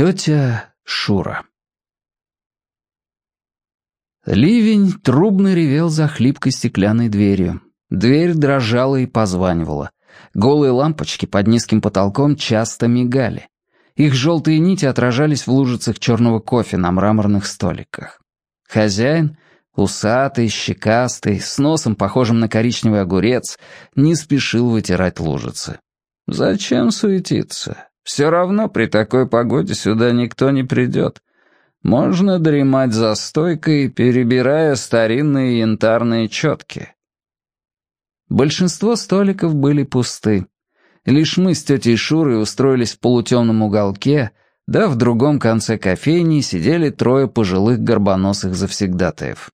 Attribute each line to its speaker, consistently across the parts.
Speaker 1: Тетя Шура Ливень трубно ревел за хлипкой стеклянной дверью. Дверь дрожала и позванивала. Голые лампочки под низким потолком часто мигали. Их желтые нити отражались в лужицах черного кофе на мраморных столиках. Хозяин, усатый, щекастый, с носом, похожим на коричневый огурец, не спешил вытирать лужицы. «Зачем суетиться? Все равно при такой погоде сюда никто не придет. Можно дремать за стойкой, перебирая старинные янтарные четки. Большинство столиков были пусты. Лишь мы с тетей Шурой устроились в полутемном уголке, да в другом конце кофейни сидели трое пожилых горбоносых завсегдатаев.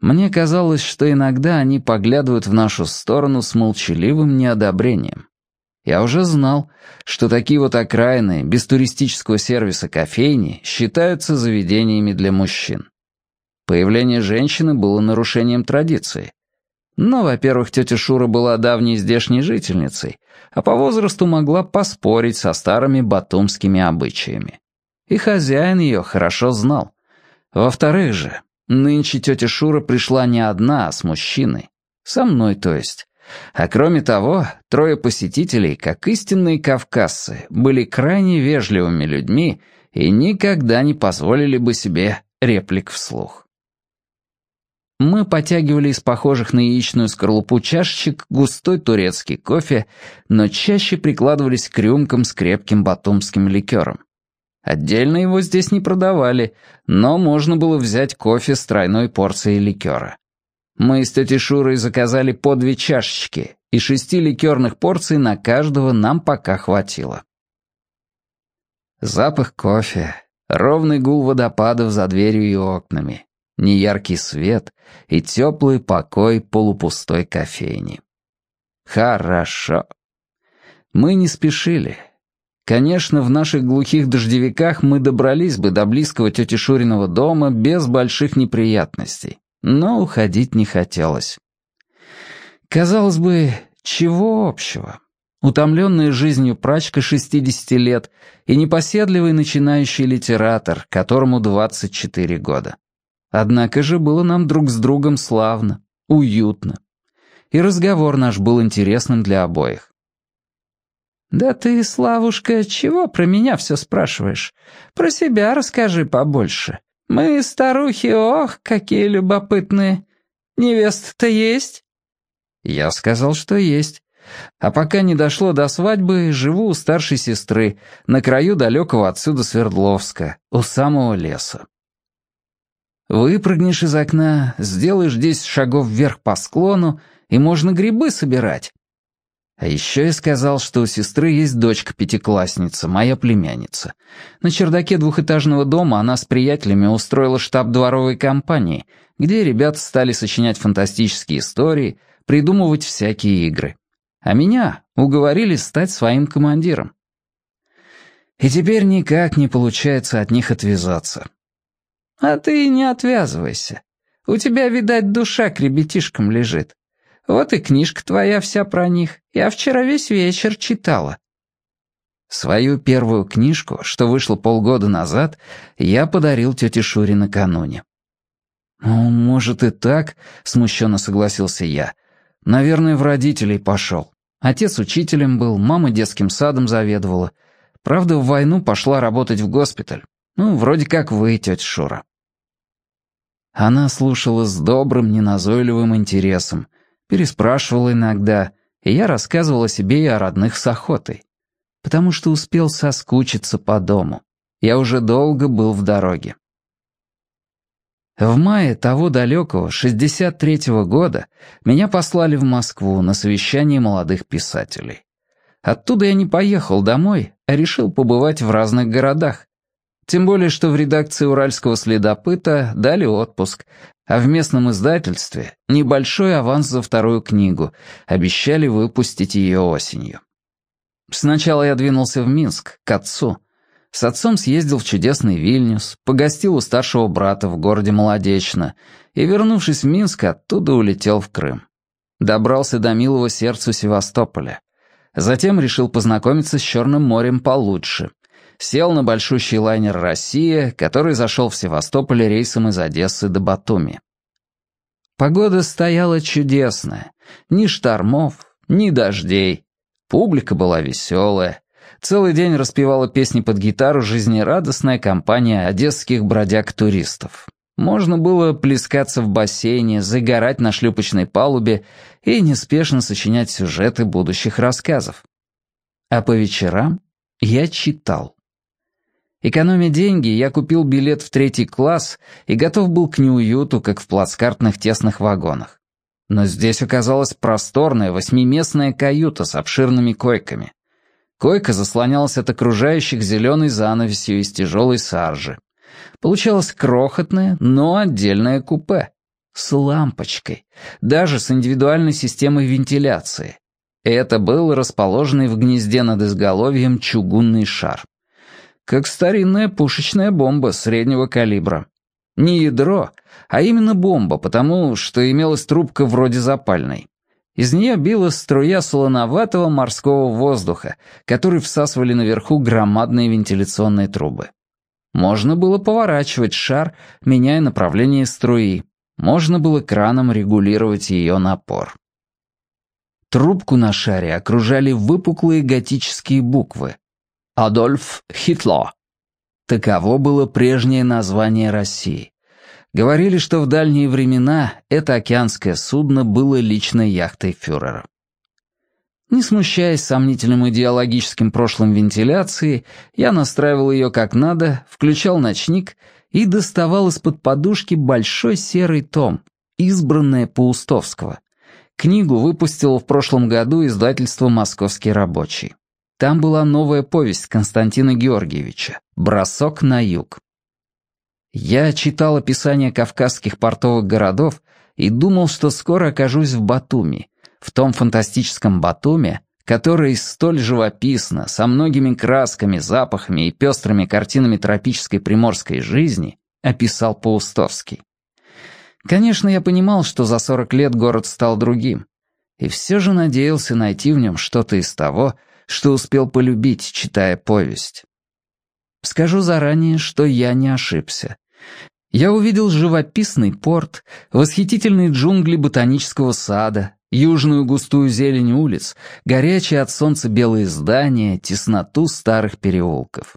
Speaker 1: Мне казалось, что иногда они поглядывают в нашу сторону с молчаливым неодобрением. Я уже знал, что такие вот окраины без туристического сервиса кофейни считаются заведениями для мужчин. Появление женщины было нарушением традиции. Но, во-первых, тетя Шура была давней здешней жительницей, а по возрасту могла поспорить со старыми батумскими обычаями. И хозяин ее хорошо знал. Во-вторых же, нынче тетя Шура пришла не одна, а с мужчиной. Со мной, то есть. А кроме того, трое посетителей, как истинные кавказцы, были крайне вежливыми людьми и никогда не позволили бы себе реплик вслух. Мы потягивали из похожих на яичную скорлупу чашечек густой турецкий кофе, но чаще прикладывались к рюмкам с крепким батумским ликером. Отдельно его здесь не продавали, но можно было взять кофе с тройной порцией ликера. Мы с тетей Шурой заказали по две чашечки, и шести ликерных порций на каждого нам пока хватило. Запах кофе, ровный гул водопадов за дверью и окнами, неяркий свет и теплый покой полупустой кофейни. Хорошо. Мы не спешили. Конечно, в наших глухих дождевиках мы добрались бы до близкого тети Шуриного дома без больших неприятностей но уходить не хотелось. Казалось бы, чего общего? Утомленная жизнью прачка 60 лет и непоседливый начинающий литератор, которому 24 года. Однако же было нам друг с другом славно, уютно. И разговор наш был интересным для обоих. «Да ты, Славушка, чего про меня все спрашиваешь? Про себя расскажи побольше. Мы, старухи, ох, какие любопытные. Невеста-то есть?» Я сказал, что есть. А пока не дошло до свадьбы, живу у старшей сестры, на краю далекого отсюда Свердловска, у самого леса. Выпрыгнешь из окна, сделаешь десять шагов вверх по склону, и можно грибы собирать. А еще я сказал, что у сестры есть дочка-пятиклассница, моя племянница. На чердаке двухэтажного дома она с приятелями устроила штаб дворовой компании, где ребята стали сочинять фантастические истории, придумывать всякие игры. А меня уговорили стать своим командиром. И теперь никак не получается от них отвязаться. А ты не отвязывайся. У тебя, видать, душа к ребятишкам лежит. Вот и книжка твоя вся про них. Я вчера весь вечер читала». Свою первую книжку, что вышла полгода назад, я подарил тете Шуре накануне. «Ну, может и так», — смущенно согласился я. «Наверное, в родителей пошел. Отец учителем был, мама детским садом заведовала. Правда, в войну пошла работать в госпиталь. Ну, вроде как вы, тетя Шура». Она слушала с добрым, неназойливым интересом, переспрашивал иногда, и я рассказывал о себе и о родных с охотой, потому что успел соскучиться по дому. Я уже долго был в дороге. В мае того далекого, 63-го года, меня послали в Москву на совещание молодых писателей. Оттуда я не поехал домой, а решил побывать в разных городах. Тем более, что в редакции «Уральского следопыта» дали отпуск, а в местном издательстве небольшой аванс за вторую книгу, обещали выпустить ее осенью. Сначала я двинулся в Минск, к отцу. С отцом съездил в чудесный Вильнюс, погостил у старшего брата в городе Молодечно и, вернувшись в Минск, оттуда улетел в Крым. Добрался до милого сердцу Севастополя. Затем решил познакомиться с Черным морем получше. Сел на большущий лайнер «Россия», который зашел в Севастополь рейсом из Одессы до Батуми. Погода стояла чудесная. Ни штормов, ни дождей. Публика была веселая. Целый день распевала песни под гитару жизнерадостная компания одесских бродяг-туристов. Можно было плескаться в бассейне, загорать на шлюпочной палубе и неспешно сочинять сюжеты будущих рассказов. А по вечерам я читал. Экономя деньги, я купил билет в третий класс и готов был к неуюту, как в плацкартных тесных вагонах. Но здесь оказалась просторная восьмиместная каюта с обширными койками. Койка заслонялась от окружающих зеленой занавесью из тяжелой саржи. Получалось крохотное, но отдельное купе. С лампочкой. Даже с индивидуальной системой вентиляции. Это был расположенный в гнезде над изголовьем чугунный шар. Как старинная пушечная бомба среднего калибра. Не ядро, а именно бомба, потому что имелась трубка вроде запальной. Из нее била струя солоноватого морского воздуха, который всасывали наверху громадные вентиляционные трубы. Можно было поворачивать шар, меняя направление струи. Можно было краном регулировать ее напор. Трубку на шаре окружали выпуклые готические буквы. «Адольф Хитло». Таково было прежнее название России. Говорили, что в дальние времена это океанское судно было личной яхтой фюрера. Не смущаясь сомнительным идеологическим прошлым вентиляции, я настраивал ее как надо, включал ночник и доставал из-под подушки большой серый том, избранное Паустовского. Книгу выпустил в прошлом году издательство «Московский рабочий». Там была новая повесть Константина Георгиевича «Бросок на юг». Я читал описание кавказских портовых городов и думал, что скоро окажусь в Батуми, в том фантастическом Батуме, который столь живописно, со многими красками, запахами и пестрыми картинами тропической приморской жизни описал Паустовский. Конечно, я понимал, что за 40 лет город стал другим, и все же надеялся найти в нем что-то из того, что успел полюбить, читая повесть. Скажу заранее, что я не ошибся. Я увидел живописный порт, восхитительные джунгли ботанического сада, южную густую зелень улиц, горячие от солнца белые здания, тесноту старых переулков.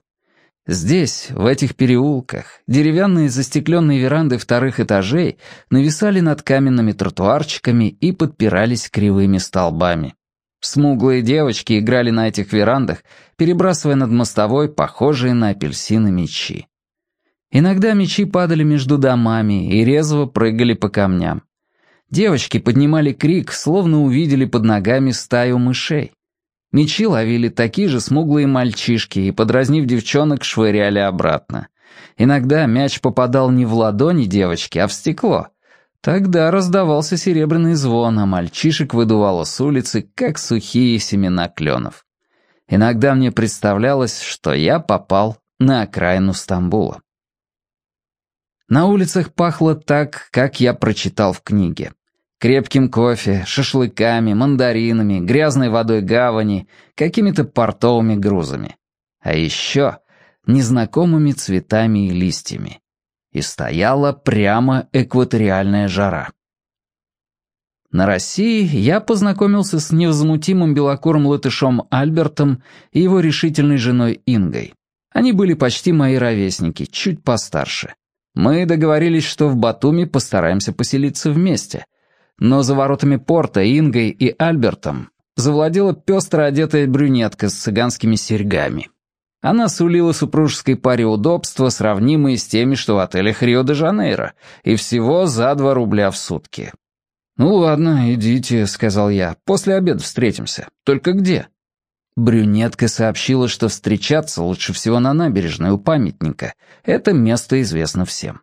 Speaker 1: Здесь, в этих переулках, деревянные застекленные веранды вторых этажей нависали над каменными тротуарчиками и подпирались кривыми столбами. Смуглые девочки играли на этих верандах, перебрасывая над мостовой похожие на апельсины мечи. Иногда мечи падали между домами и резво прыгали по камням. Девочки поднимали крик, словно увидели под ногами стаю мышей. Мечи ловили такие же смуглые мальчишки и, подразнив девчонок, швыряли обратно. Иногда мяч попадал не в ладони девочки, а в стекло. Тогда раздавался серебряный звон, а мальчишек выдувало с улицы, как сухие семена кленов. Иногда мне представлялось, что я попал на окраину Стамбула. На улицах пахло так, как я прочитал в книге. Крепким кофе, шашлыками, мандаринами, грязной водой гавани, какими-то портовыми грузами. А еще незнакомыми цветами и листьями. И стояла прямо экваториальная жара. На России я познакомился с невозмутимым белокурым латышом Альбертом и его решительной женой Ингой. Они были почти мои ровесники, чуть постарше. Мы договорились, что в Батуми постараемся поселиться вместе. Но за воротами порта Ингой и Альбертом завладела пестро одетая брюнетка с цыганскими серьгами. Она сулила супружеской паре удобства, сравнимые с теми, что в отелях Рио-де-Жанейро, и всего за два рубля в сутки. «Ну ладно, идите», — сказал я, — «после обеда встретимся. Только где?» Брюнетка сообщила, что встречаться лучше всего на набережной у памятника. Это место известно всем.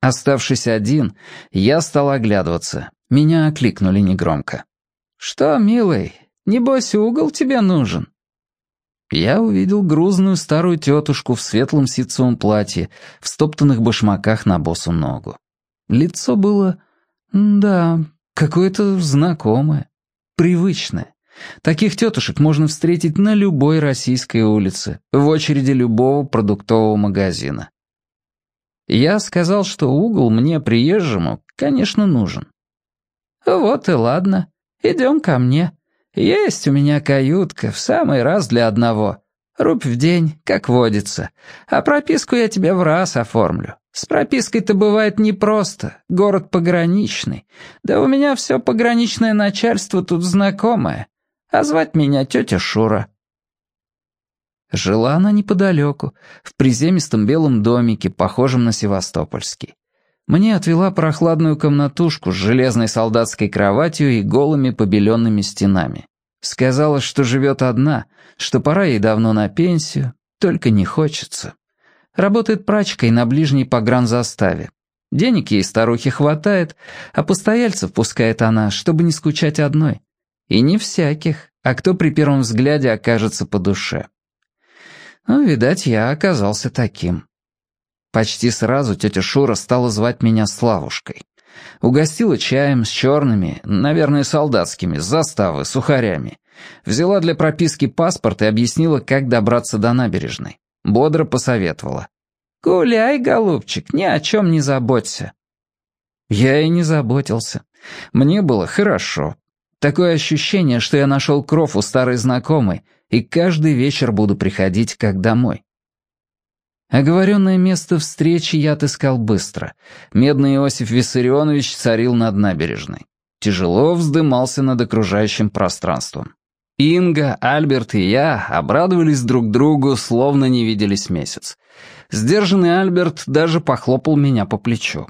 Speaker 1: Оставшись один, я стал оглядываться. Меня окликнули негромко. «Что, милый, небось угол тебе нужен?» Я увидел грузную старую тетушку в светлом ситцевом платье, в стоптанных башмаках на босу ногу. Лицо было, да, какое-то знакомое, привычное. Таких тетушек можно встретить на любой российской улице, в очереди любого продуктового магазина. Я сказал, что угол мне, приезжему, конечно, нужен. «Вот и ладно. Идем ко мне. Есть у меня каютка, в самый раз для одного. Рубь в день, как водится. А прописку я тебе в раз оформлю. С пропиской-то бывает непросто. Город пограничный. Да у меня все пограничное начальство тут знакомое. А звать меня тетя Шура». Жила она неподалеку, в приземистом белом домике, похожем на севастопольский. Мне отвела прохладную комнатушку с железной солдатской кроватью и голыми побеленными стенами. Сказала, что живет одна, что пора ей давно на пенсию, только не хочется. Работает прачкой на ближней погранзаставе. Денег ей старухе хватает, а постояльцев пускает она, чтобы не скучать одной. И не всяких, а кто при первом взгляде окажется по душе. Ну, видать, я оказался таким. Почти сразу тетя Шура стала звать меня Славушкой. Угостила чаем с черными, наверное, солдатскими, с заставы, сухарями. Взяла для прописки паспорт и объяснила, как добраться до набережной. Бодро посоветовала. «Гуляй, голубчик, ни о чем не заботься». Я и не заботился. Мне было хорошо. Такое ощущение, что я нашел кров у старой знакомой, и каждый вечер буду приходить как домой. Оговоренное место встречи я отыскал быстро. Медный Иосиф Виссарионович царил над набережной. Тяжело вздымался над окружающим пространством. Инга, Альберт и я обрадовались друг другу, словно не виделись месяц. Сдержанный Альберт даже похлопал меня по плечу.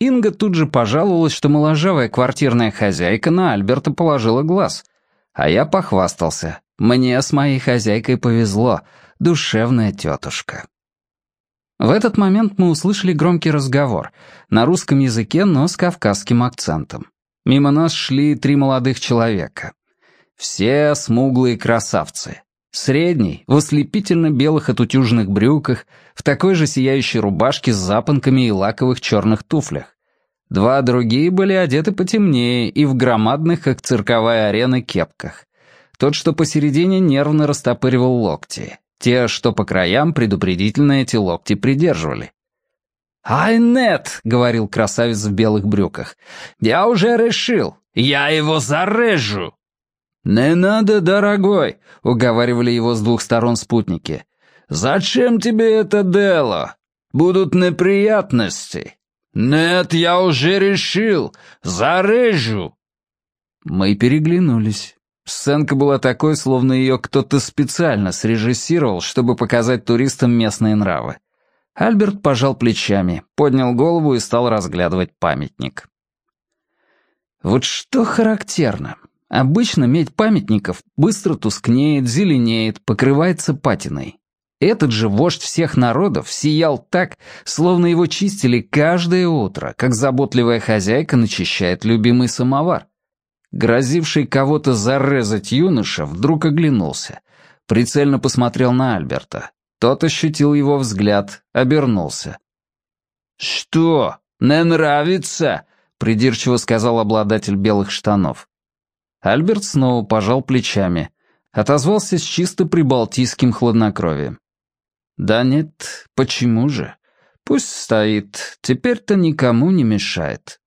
Speaker 1: Инга тут же пожаловалась, что моложавая квартирная хозяйка на Альберта положила глаз. А я похвастался. Мне с моей хозяйкой повезло. Душевная тетушка. В этот момент мы услышали громкий разговор. На русском языке, но с кавказским акцентом. Мимо нас шли три молодых человека. Все смуглые красавцы. Средний, в ослепительно белых отутюженных брюках, в такой же сияющей рубашке с запонками и лаковых черных туфлях. Два другие были одеты потемнее и в громадных, как цирковая арена, кепках. Тот, что посередине, нервно растопыривал локти. Те, что по краям, предупредительно эти локти придерживали. «Ай, нет!» — говорил красавец в белых брюках. «Я уже решил. Я его зарежу!» «Не надо, дорогой», — уговаривали его с двух сторон спутники. «Зачем тебе это дело? Будут неприятности». «Нет, я уже решил. Зарежу». Мы переглянулись. Сценка была такой, словно ее кто-то специально срежиссировал, чтобы показать туристам местные нравы. Альберт пожал плечами, поднял голову и стал разглядывать памятник. Вот что характерно. Обычно медь памятников быстро тускнеет, зеленеет, покрывается патиной. Этот же вождь всех народов сиял так, словно его чистили каждое утро, как заботливая хозяйка начищает любимый самовар. Грозивший кого-то зарезать юноша вдруг оглянулся, прицельно посмотрел на Альберта. Тот ощутил его взгляд, обернулся. «Что, не нравится?» — придирчиво сказал обладатель белых штанов. Альберт снова пожал плечами. Отозвался с чисто прибалтийским хладнокровием. «Да нет, почему же? Пусть стоит, теперь-то никому не мешает».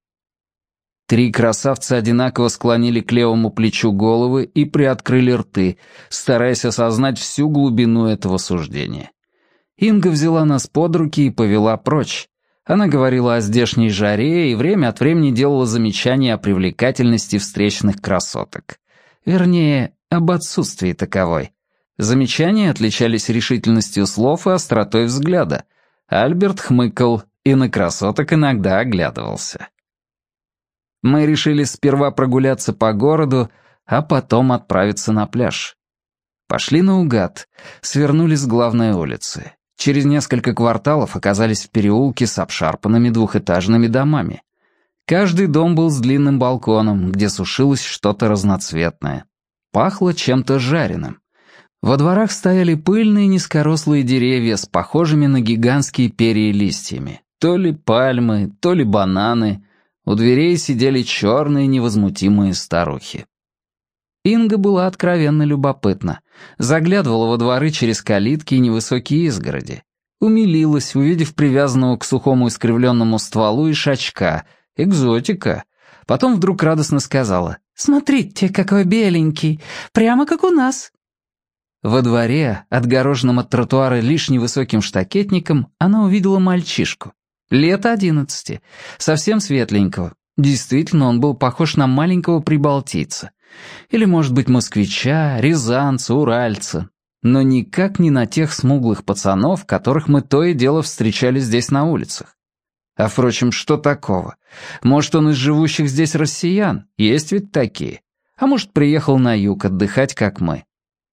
Speaker 1: Три красавца одинаково склонили к левому плечу головы и приоткрыли рты, стараясь осознать всю глубину этого суждения. Инга взяла нас под руки и повела прочь, она говорила о здешней жаре и время от времени делала замечания о привлекательности встречных красоток. Вернее, об отсутствии таковой. Замечания отличались решительностью слов и остротой взгляда. Альберт хмыкал и на красоток иногда оглядывался. Мы решили сперва прогуляться по городу, а потом отправиться на пляж. Пошли наугад, свернули с главной улицы. Через несколько кварталов оказались в переулке с обшарпанными двухэтажными домами. Каждый дом был с длинным балконом, где сушилось что-то разноцветное. Пахло чем-то жареным. Во дворах стояли пыльные низкорослые деревья с похожими на гигантские перья листьями. То ли пальмы, то ли бананы. У дверей сидели черные невозмутимые старухи. Инга была откровенно любопытна. Заглядывала во дворы через калитки и невысокие изгороди. Умилилась, увидев привязанного к сухому искривленному стволу ишачка. Экзотика. Потом вдруг радостно сказала. «Смотрите, какой беленький! Прямо как у нас!» Во дворе, отгороженном от тротуара лишь невысоким штакетником, она увидела мальчишку. Лет одиннадцати, совсем светленького. Действительно, он был похож на маленького прибалтийца. Или, может быть, москвича, рязанца, уральца. Но никак не на тех смуглых пацанов, которых мы то и дело встречали здесь на улицах. А, впрочем, что такого? Может, он из живущих здесь россиян? Есть ведь такие. А может, приехал на юг отдыхать, как мы.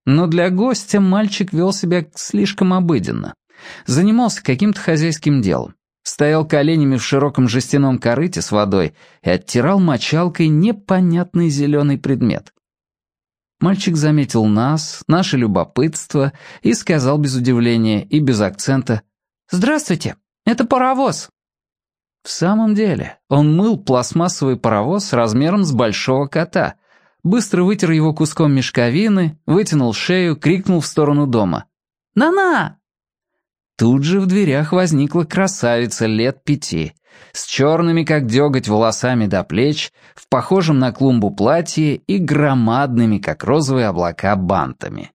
Speaker 1: Но для гостя мальчик вел себя слишком обыденно. Занимался каким-то хозяйским делом. Стоял коленями в широком жестяном корыте с водой и оттирал мочалкой непонятный зеленый предмет. Мальчик заметил нас, наше любопытство и сказал без удивления и без акцента «Здравствуйте, это паровоз». В самом деле, он мыл пластмассовый паровоз размером с большого кота, быстро вытер его куском мешковины, вытянул шею, крикнул в сторону дома. «На-на!» Тут же в дверях возникла красавица лет пяти, с черными, как деготь, волосами до плеч, в похожем на клумбу платье и громадными, как розовые облака, бантами.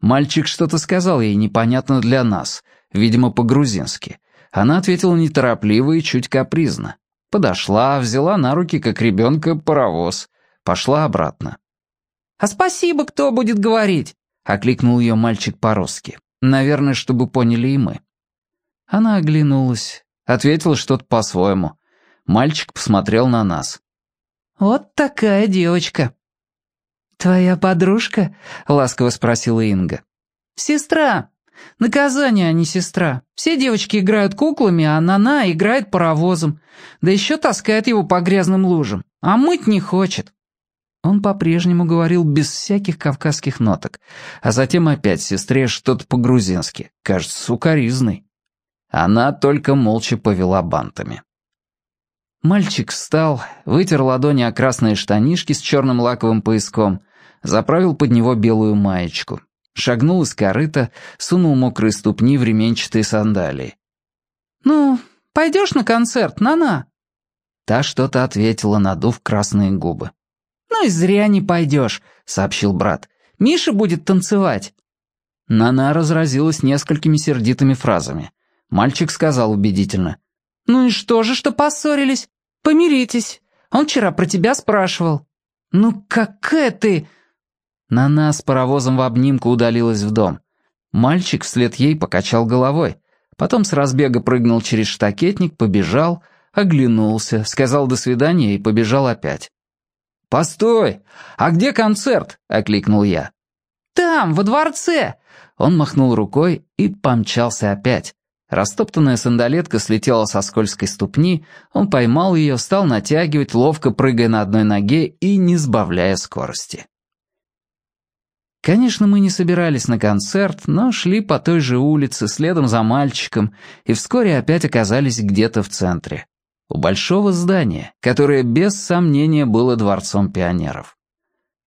Speaker 1: Мальчик что-то сказал ей непонятно для нас, видимо, по-грузински. Она ответила неторопливо и чуть капризно. Подошла, взяла на руки, как ребенка, паровоз. Пошла обратно. «А спасибо кто будет говорить?» — окликнул ее мальчик по-русски. Наверное, чтобы поняли и мы. Она оглянулась, ответила что-то по-своему. Мальчик посмотрел на нас. «Вот такая девочка». «Твоя подружка?» — ласково спросила Инга. «Сестра. Наказание, а не сестра. Все девочки играют куклами, а Нана играет паровозом. Да еще таскает его по грязным лужам. А мыть не хочет. Он по-прежнему говорил без всяких кавказских ноток, а затем опять сестре что-то по-грузински, кажется, сукаризной. Она только молча повела бантами. Мальчик встал, вытер ладони о красные штанишки с черным лаковым пояском, заправил под него белую маечку, шагнул из корыта, сунул мокрые ступни в ременчатые сандалии. «Ну, пойдешь на концерт, Нана?» Та что-то ответила, надув красные губы. «Ну и зря не пойдешь», — сообщил брат. «Миша будет танцевать». Нана разразилась несколькими сердитыми фразами. Мальчик сказал убедительно. «Ну и что же, что поссорились? Помиритесь. Он вчера про тебя спрашивал». «Ну какая ты...» Нана с паровозом в обнимку удалилась в дом. Мальчик вслед ей покачал головой. Потом с разбега прыгнул через штакетник, побежал, оглянулся, сказал «до свидания» и побежал опять. «Постой! А где концерт?» — окликнул я. «Там, во дворце!» Он махнул рукой и помчался опять. Растоптанная сандалетка слетела со скользкой ступни, он поймал ее, стал натягивать, ловко прыгая на одной ноге и не сбавляя скорости. Конечно, мы не собирались на концерт, но шли по той же улице, следом за мальчиком, и вскоре опять оказались где-то в центре у большого здания, которое без сомнения было дворцом пионеров.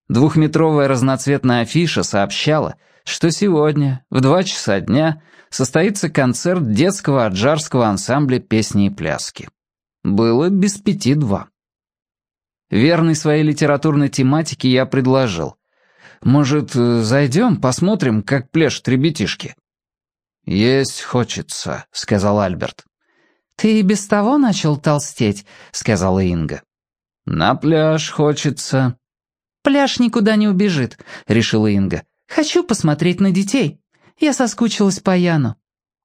Speaker 1: Двухметровая разноцветная афиша сообщала, что сегодня, в два часа дня, состоится концерт детского аджарского ансамбля песни и пляски. Было без пяти два. Верный своей литературной тематике я предложил. «Может, зайдем, посмотрим, как пляшут ребятишки?» «Есть хочется», — сказал Альберт. «Ты и без того начал толстеть», — сказала Инга. «На пляж хочется». «Пляж никуда не убежит», — решила Инга. «Хочу посмотреть на детей. Я соскучилась по Яну».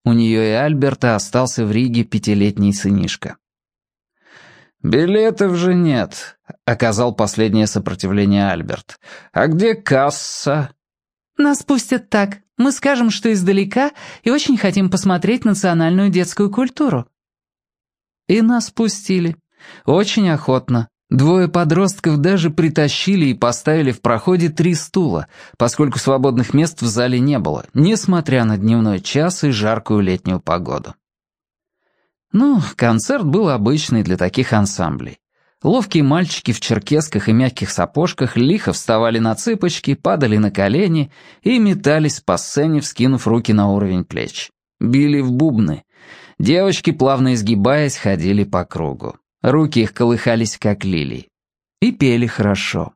Speaker 1: У нее и Альберта остался в Риге пятилетний сынишка. «Билетов же нет», — оказал последнее сопротивление Альберт. «А где касса?» «Нас пустят так. Мы скажем, что издалека и очень хотим посмотреть национальную детскую культуру». И нас пустили. Очень охотно. Двое подростков даже притащили и поставили в проходе три стула, поскольку свободных мест в зале не было, несмотря на дневной час и жаркую летнюю погоду. Ну, концерт был обычный для таких ансамблей. Ловкие мальчики в черкесках и мягких сапожках лихо вставали на цыпочки, падали на колени и метались по сцене, вскинув руки на уровень плеч. Били в бубны. Девочки, плавно изгибаясь, ходили по кругу. Руки их колыхались, как лилии. И пели хорошо.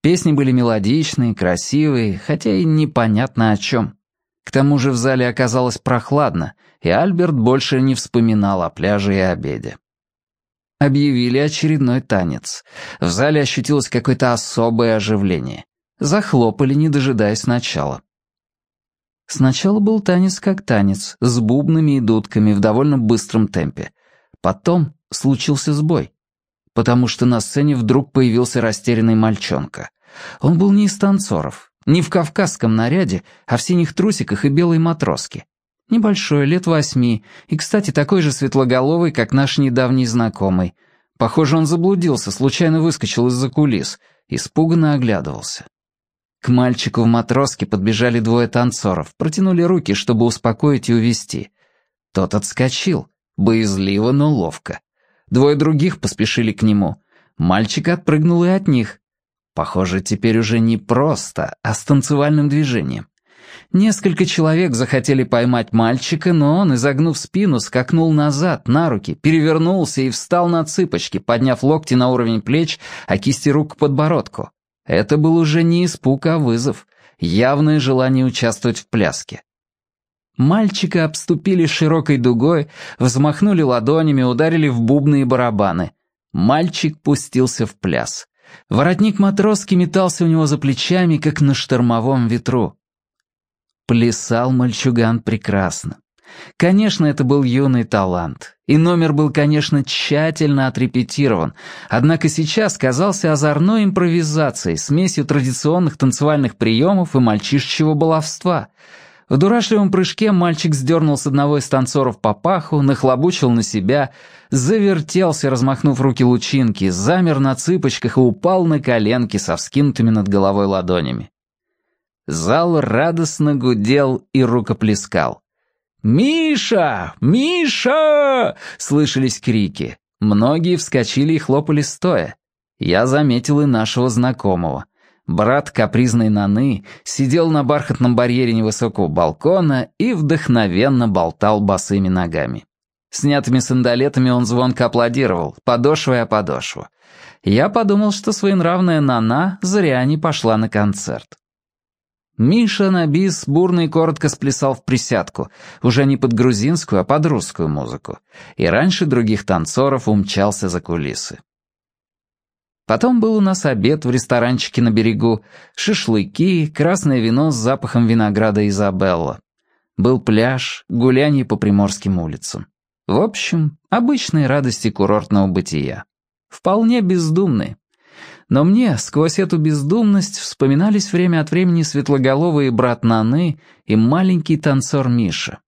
Speaker 1: Песни были мелодичные, красивые, хотя и непонятно о чем. К тому же в зале оказалось прохладно, и Альберт больше не вспоминал о пляже и обеде. Объявили очередной танец. В зале ощутилось какое-то особое оживление. Захлопали, не дожидаясь начала. Сначала был танец как танец, с бубнами и дудками в довольно быстром темпе. Потом случился сбой, потому что на сцене вдруг появился растерянный мальчонка. Он был не из танцоров, не в кавказском наряде, а в синих трусиках и белой матроске. Небольшой, лет восьми, и, кстати, такой же светлоголовый, как наш недавний знакомый. Похоже, он заблудился, случайно выскочил из-за кулис, испуганно оглядывался. К мальчику в матроске подбежали двое танцоров, протянули руки, чтобы успокоить и увести. Тот отскочил, боязливо, но ловко. Двое других поспешили к нему. Мальчик отпрыгнул и от них. Похоже, теперь уже не просто, а с танцевальным движением. Несколько человек захотели поймать мальчика, но он, изогнув спину, скакнул назад, на руки, перевернулся и встал на цыпочки, подняв локти на уровень плеч, а кисти рук к подбородку. Это был уже не испуг, а вызов, явное желание участвовать в пляске. Мальчика обступили широкой дугой, взмахнули ладонями, ударили в бубны и барабаны. Мальчик пустился в пляс. Воротник матроски метался у него за плечами, как на штормовом ветру. Плясал мальчуган прекрасно. Конечно, это был юный талант, и номер был, конечно, тщательно отрепетирован, однако сейчас казался озорной импровизацией, смесью традиционных танцевальных приемов и мальчишечьего баловства. В дурашливом прыжке мальчик сдернул с одного из танцоров папаху, нахлобучил на себя, завертелся, размахнув руки лучинки, замер на цыпочках и упал на коленки со вскинутыми над головой ладонями. Зал радостно гудел и рукоплескал. «Миша! Миша!» — слышались крики. Многие вскочили и хлопали стоя. Я заметил и нашего знакомого. Брат капризной Наны сидел на бархатном барьере невысокого балкона и вдохновенно болтал босыми ногами. Снятыми сандалетами он звонко аплодировал, подошвой о подошву. Я подумал, что своенравная Нана зря не пошла на концерт. Миша на бис бурно и коротко сплясал в присядку, уже не под грузинскую, а под русскую музыку, и раньше других танцоров умчался за кулисы. Потом был у нас обед в ресторанчике на берегу, шашлыки, красное вино с запахом винограда Изабелла. Был пляж, гуляние по приморским улицам. В общем, обычные радости курортного бытия. Вполне бездумные. Но мне сквозь эту бездумность вспоминались время от времени светлоголовые брат Наны и маленький танцор Миша.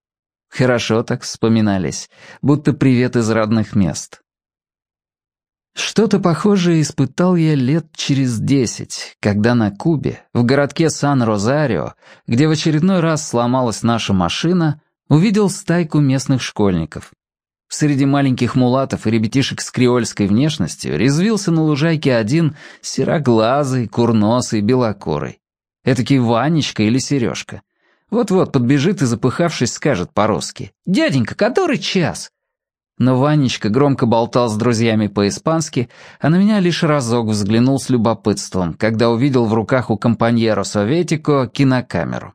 Speaker 1: Хорошо так вспоминались, будто привет из родных мест. Что-то похожее испытал я лет через десять, когда на Кубе, в городке Сан-Розарио, где в очередной раз сломалась наша машина, увидел стайку местных школьников. Среди маленьких мулатов и ребятишек с креольской внешностью резвился на лужайке один сероглазый, курносый, белокурый. Этакий Ванечка или Сережка. Вот-вот подбежит и, запыхавшись, скажет по-русски «Дяденька, который час?» Но Ванечка громко болтал с друзьями по-испански, а на меня лишь разок взглянул с любопытством, когда увидел в руках у компаньера Советико кинокамеру.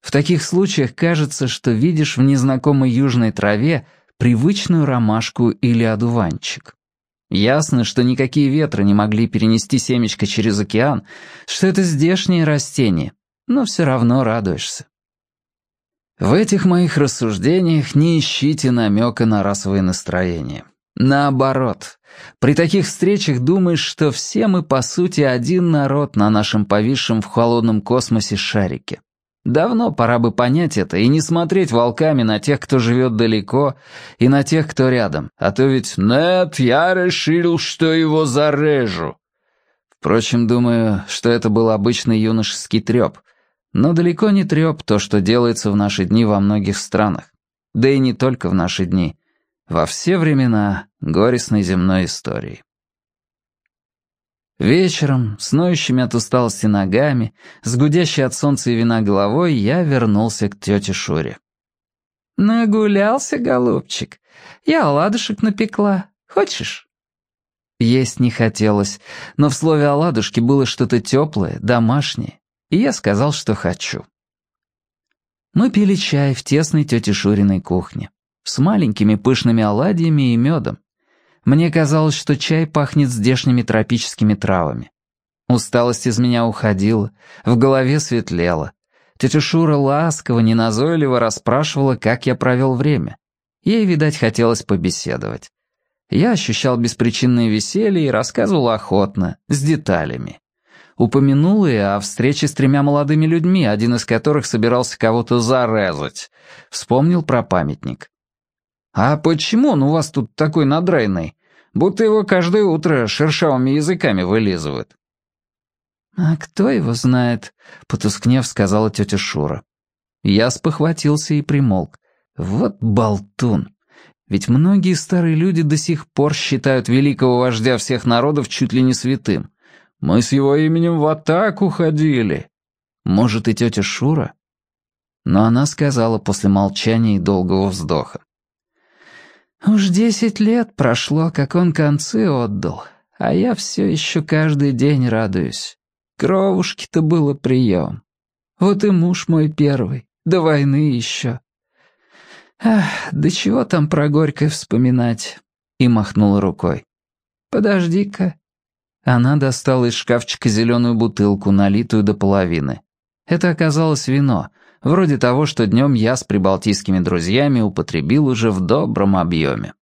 Speaker 1: В таких случаях кажется, что видишь в незнакомой южной траве привычную ромашку или одуванчик. Ясно, что никакие ветры не могли перенести семечко через океан, что это здешнее растение, но все равно радуешься. В этих моих рассуждениях не ищите намека на расовое настроение. Наоборот, при таких встречах думаешь, что все мы, по сути, один народ на нашем повисшем в холодном космосе шарике. Давно пора бы понять это и не смотреть волками на тех, кто живет далеко, и на тех, кто рядом. А то ведь «нет, я решил, что его зарежу». Впрочем, думаю, что это был обычный юношеский треп. Но далеко не треп то, что делается в наши дни во многих странах. Да и не только в наши дни. во все времена горестной земной истории. Вечером, с ноющими от усталости ногами, с гудящей от солнца и вина головой, я вернулся к тете Шуре. «Нагулялся, голубчик. Я оладушек напекла. Хочешь?» Есть не хотелось, но в слове «оладушки» было что-то теплое, домашнее, и я сказал, что хочу. Мы пили чай в тесной тете Шуриной кухне, с маленькими пышными оладьями и медом. Мне казалось, что чай пахнет здешними тропическими травами. Усталость из меня уходила, в голове светлело. Тетя Шура ласково, неназойливо расспрашивала, как я провел время. Ей, видать, хотелось побеседовать. Я ощущал беспричинное веселье и рассказывал охотно, с деталями. Упомянул и о встрече с тремя молодыми людьми, один из которых собирался кого-то зарезать. Вспомнил про памятник. «А почему он у вас тут такой надрайный? Будто его каждое утро шершавыми языками вылизывают». «А кто его знает?» — потускнев сказала тетя Шура. Я спохватился и примолк. «Вот болтун!» Ведь многие старые люди до сих пор считают великого вождя всех народов чуть ли не святым. Мы с его именем в атаку ходили. Может, и тетя Шура? Но она сказала после молчания и долгого вздоха. Уж десять лет прошло, как он концы отдал, а я все еще каждый день радуюсь. Кровушки-то было прием. Вот и муж мой первый, до войны еще. Ах, да чего там про горькое вспоминать? И махнула рукой. Подожди-ка. Она достала из шкафчика зеленую бутылку, налитую до половины. Это оказалось вино, вроде того, что днем я с прибалтийскими друзьями употребил уже в добром объеме.